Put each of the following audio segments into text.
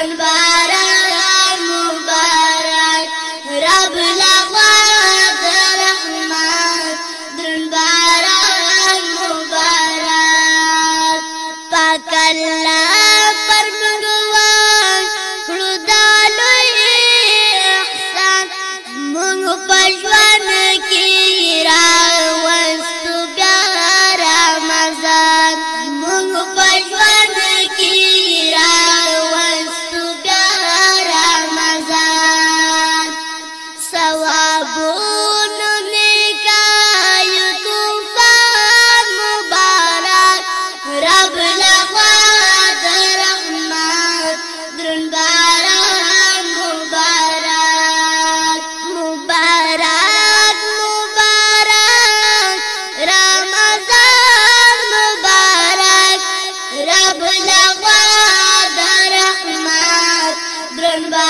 Bye. Bye.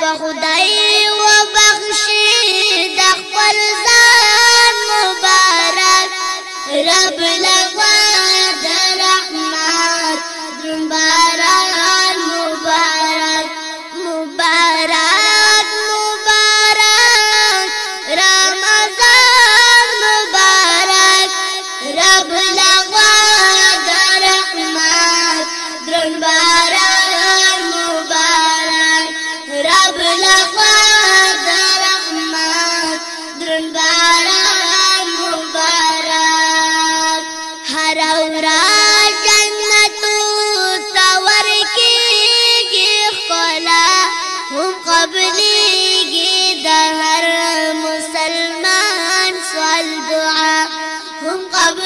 په خدا. هم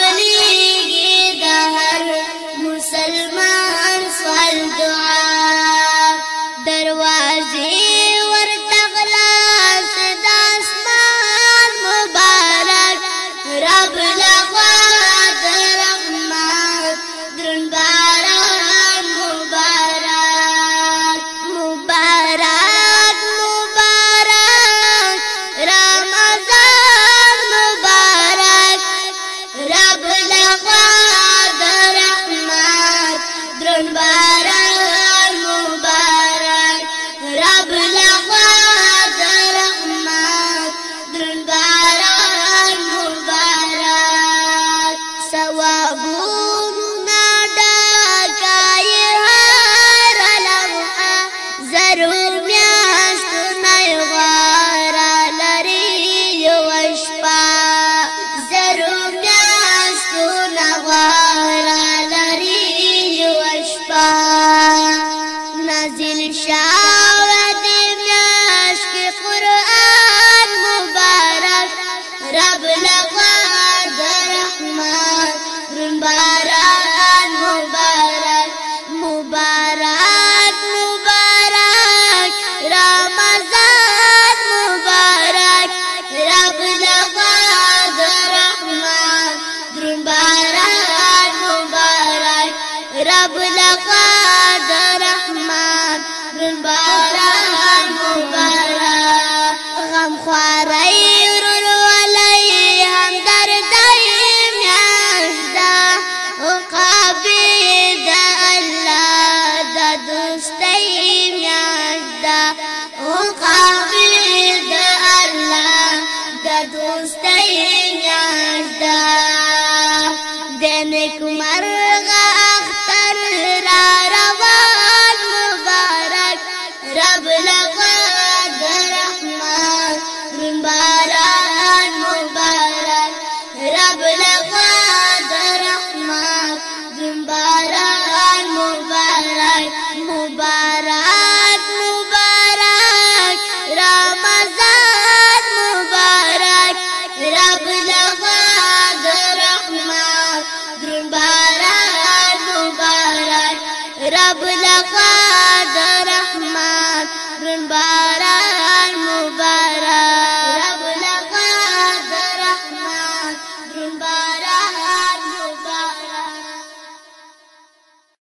habla. दैनिक मर